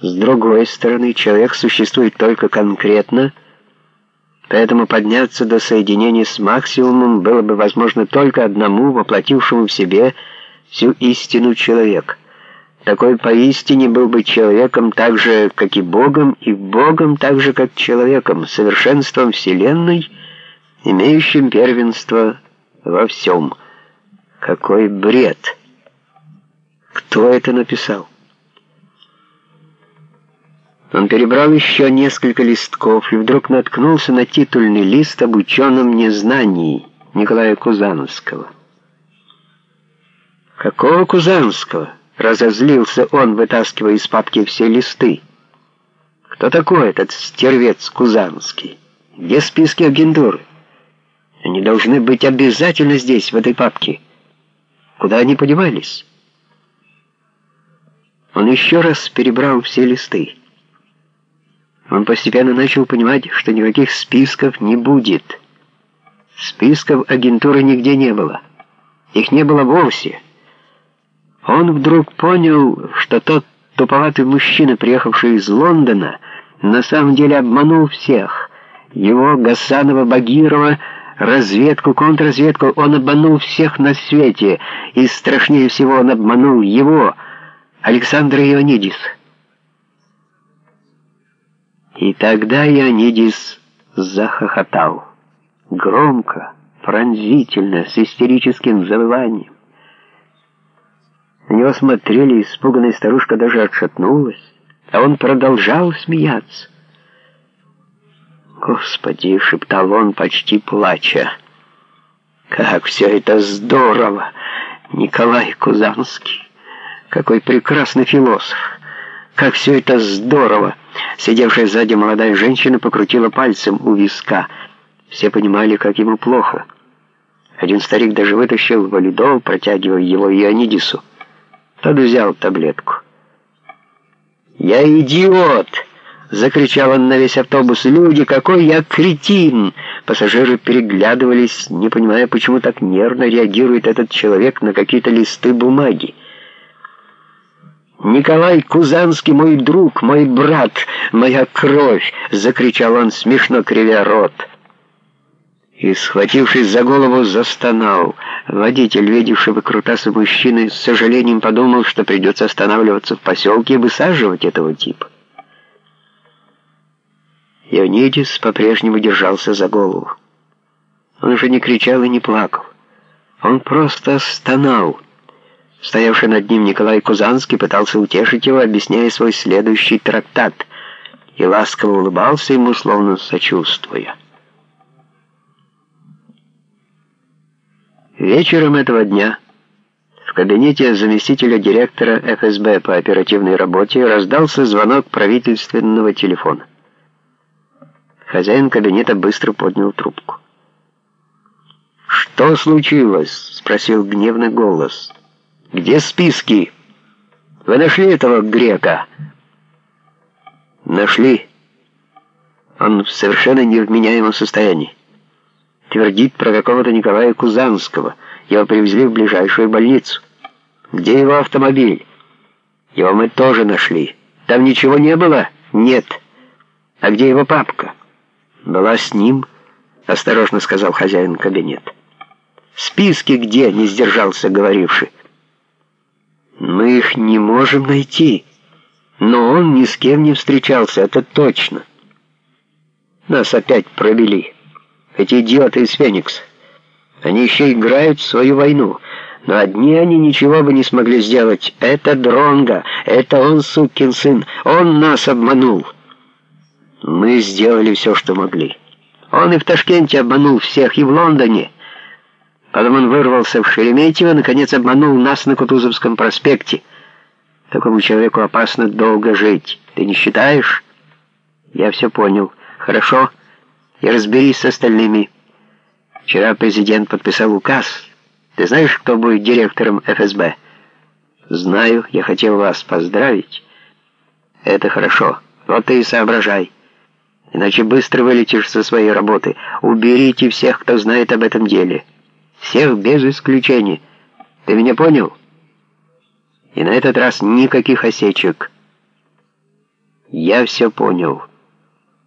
С другой стороны, человек существует только конкретно, поэтому подняться до соединения с максимумом было бы возможно только одному, воплотившему в себе всю истину человека. Такой поистине был бы человеком так же, как и Богом, и Богом так же, как человеком, совершенством Вселенной, имеющим первенство во всем. Какой бред! Кто это написал? Он перебрал еще несколько листков и вдруг наткнулся на титульный лист об ученом незнании Николая Кузановского. «Какого Кузанского?» — разозлился он, вытаскивая из папки все листы. «Кто такой этот стервец Кузанский? Где списки агентуры? Они должны быть обязательно здесь, в этой папке. Куда они подевались?» Он еще раз перебрал все листы. Он постепенно начал понимать, что никаких списков не будет. Списков агентуры нигде не было. Их не было вовсе. Он вдруг понял, что тот туповатый мужчина, приехавший из Лондона, на самом деле обманул всех. Его, Гасанова, Багирова, разведку, контрразведку, он обманул всех на свете, и страшнее всего он обманул его, Александра Ионидиса. И тогда Ионидис захохотал. Громко, пронзительно, с истерическим завыванием. На него смотрели, испуганная старушка даже отшатнулась, а он продолжал смеяться. «Господи!» — шептал он, почти плача. «Как все это здорово! Николай Кузанский! Какой прекрасный философ! Как все это здорово!» Сидевшая сзади молодая женщина покрутила пальцем у виска. Все понимали, как ему плохо. Один старик даже вытащил валидол, протягивая его Ионидису. Тот взял таблетку. «Я идиот!» — закричал он на весь автобус. «Люди, какой я кретин!» Пассажиры переглядывались, не понимая, почему так нервно реагирует этот человек на какие-то листы бумаги. «Николай Кузанский, мой друг, мой брат, моя кровь!» — закричал он, смешно кривя рот. И, схватившись за голову, застонал. Водитель, видевший выкрутасы мужчины, с сожалением подумал, что придется останавливаться в поселке и высаживать этого типа. Ионидис по-прежнему держался за голову. Он уже не кричал и не плакал. Он просто стонал. Стоявший над ним Николай Кузанский пытался утешить его, объясняя свой следующий трактат, и ласково улыбался ему, словно сочувствуя. Вечером этого дня в кабинете заместителя директора ФСБ по оперативной работе раздался звонок правительственного телефона. Хозяин кабинета быстро поднял трубку. «Что случилось?» — спросил гневный голос. Где списки? Вы нашли этого грека? Нашли. Он в совершенно невменяемом состоянии. Твердит про какого-то Николая Кузанского. Его привезли в ближайшую больницу. Где его автомобиль? Его мы тоже нашли. Там ничего не было? Нет. А где его папка? Была с ним, осторожно сказал хозяин кабинета. Списки где? Не сдержался говоривший. Их не можем найти. Но он ни с кем не встречался, это точно. Нас опять провели. Эти идиоты из Феникс. Они еще играют в свою войну. Но одни они ничего бы не смогли сделать. Это Дронга, это он, сукин сын. Он нас обманул. Мы сделали все, что могли. Он и в Ташкенте обманул всех, и в Лондоне. Потом он вырвался в Шереметьево, наконец обманул нас на Кутузовском проспекте. Такому человеку опасно долго жить. Ты не считаешь? Я все понял. Хорошо. И разберись с остальными. Вчера президент подписал указ. Ты знаешь, кто будет директором ФСБ? Знаю. Я хотел вас поздравить. Это хорошо. Вот ты и соображай. Иначе быстро вылетишь со своей работы. Уберите всех, кто знает об этом деле. Всех без исключения. Ты меня понял? И на этот раз никаких осечек. Я все понял.